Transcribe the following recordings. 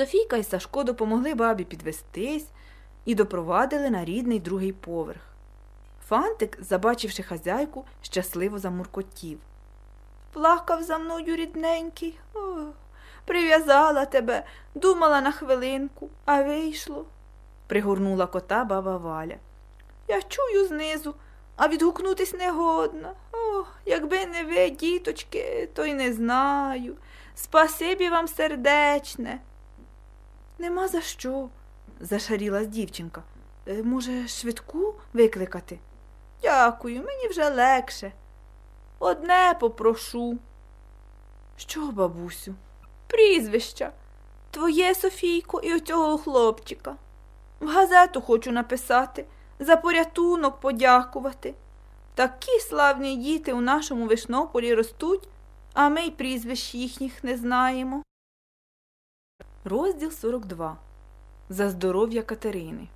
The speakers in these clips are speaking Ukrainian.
Софійка і Сашко допомогли бабі підвестись і допровадили на рідний другий поверх. Фантик, забачивши хазяйку, щасливо замуркотів. Плакав за мною рідненький. Ох, прив'язала тебе, думала на хвилинку, а вийшло, пригорнула кота баба Валя. Я чую знизу, а відгукнутись не годна. О, якби не ви, діточки, то й не знаю. Спасибі вам сердечне. Нема за що, зашарілась дівчинка. «Е, Може, швидку викликати? Дякую, мені вже легше. Одне попрошу. Що, бабусю? Прізвища. Твоє Софійко і оцього хлопчика. В газету хочу написати, за порятунок подякувати. Такі славні діти у нашому вишнополі ростуть, а ми й прізвищ їхніх не знаємо. Розділ 42. За здоров'я Катерини.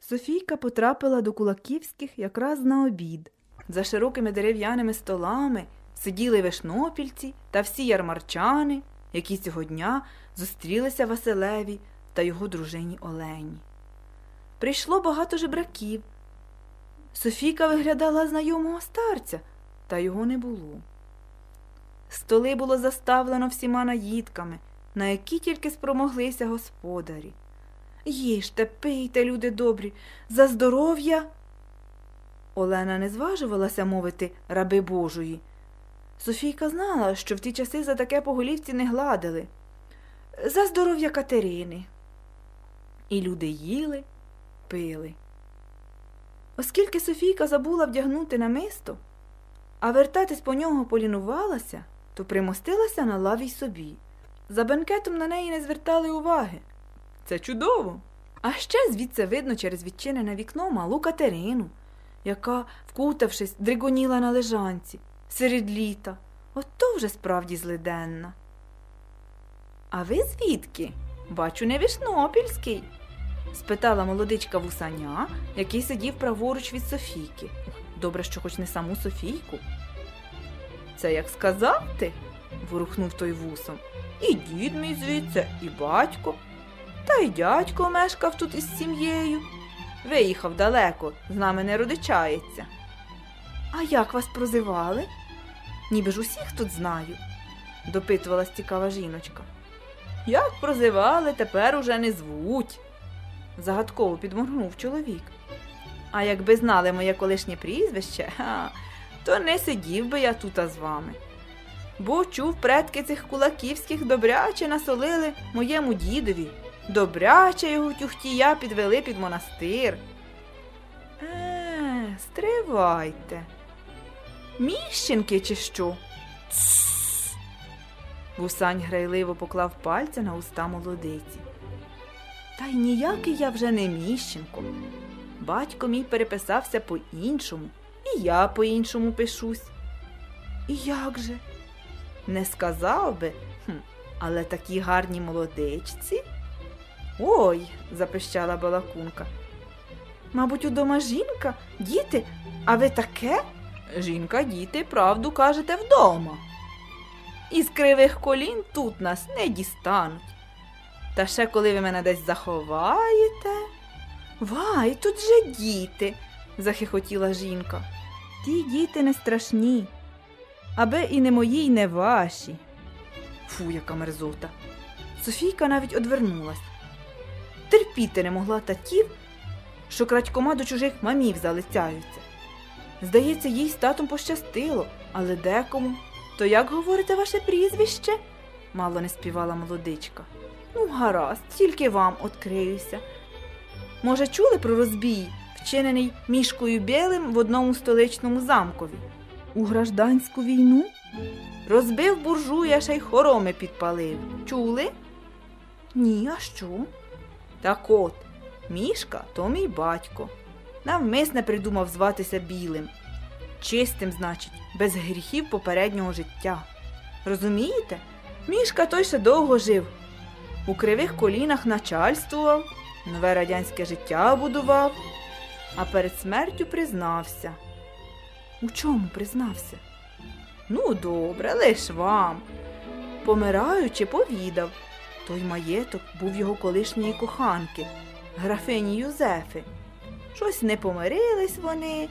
Софійка потрапила до кулаківських якраз на обід. За широкими дерев'яними столами сиділи вишнопільці та всі ярмарчани, які цього дня зустрілися Василеві та його дружині Олені. Прийшло багато жебраків. Софійка виглядала знайомого старця, та його не було. Столи було заставлено всіма наїдками, на які тільки спромоглися господарі. Їжте, пийте, люди добрі, за здоров'я. Олена не зважувалася мовити раби Божої. Софійка знала, що в ті часи за таке по голівці не гладили. За здоров'я Катерини. І люди їли, пили. Оскільки Софійка забула вдягнути намисто, а вертатись по нього полінувалася, то примостилася на лаві й собі. За бенкетом на неї не звертали уваги. Це чудово. А ще звідси видно через відчинене вікно малу Катерину, яка, вкутавшись, дригоніла на лежанці серед літа. Ото вже справді злиденна. А ви звідки? Бачу, не Вишнопільський? спитала молодичка вусаня, який сидів праворуч від Софійки. Добре, що хоч не саму Софійку. Це як сказав ти? ворухнув той вусом. І дід мій звідси, і батько. Та й дядько мешкав тут із сім'єю. Виїхав далеко, з нами не родичається. А як вас прозивали? Ніби ж усіх тут знаю, допитувалась цікава жіночка. Як прозивали, тепер уже не звуть, загадково підморгнув чоловік. А якби знали моє колишнє прізвище, ха, то не сидів би я тут з вами. Бо чув, предки цих кулаківських добряче насолили моєму дідові. Добряче його тюхтія підвели під монастир. Е, стривайте. Міщенки чи що? Тссс. Вусань грайливо поклав пальця на уста молодиці. Та й ніякий я вже не міщенко. Батько мій переписався по-іншому, і я по-іншому пишусь. І як же? Не сказав би, хм, але такі гарні молодичці. Ой, запищала балакунка. Мабуть, удома жінка, діти, а ви таке? Жінка, діти, правду кажете вдома. Із кривих колін тут нас не дістануть. Та ще коли ви мене десь заховаєте. Вай, тут же діти, захихотіла жінка. Ті діти не страшні, аби і не мої, і не ваші. Фу, яка мерзота. Софійка навіть одвернулась. Терпіти не могла татів, що крадькома до чужих мамів залицяються. Здається, їй з татом пощастило, але декому. То як говорите ваше прізвище? мало не співала молодичка. Ну, гаразд, тільки вам откриюся. Може, чули про розбій, вчинений мішкою білим в одному столичному замкові? У гражданську війну? Розбив буржуя, ще й хороми підпалив. Чули? Ні, а що? Так от, мішка то мій батько. Навмисне придумав зватися білим. Чистим, значить, без гріхів попереднього життя. Розумієте? Мішка той ще довго жив. У кривих колінах начальствував, нове радянське життя будував, а перед смертю признався. У чому признався? Ну, добре, лиш вам. помираючи, повідав. Той маєток був його колишньої коханки, графині Юзефи. Щось не помирились вони,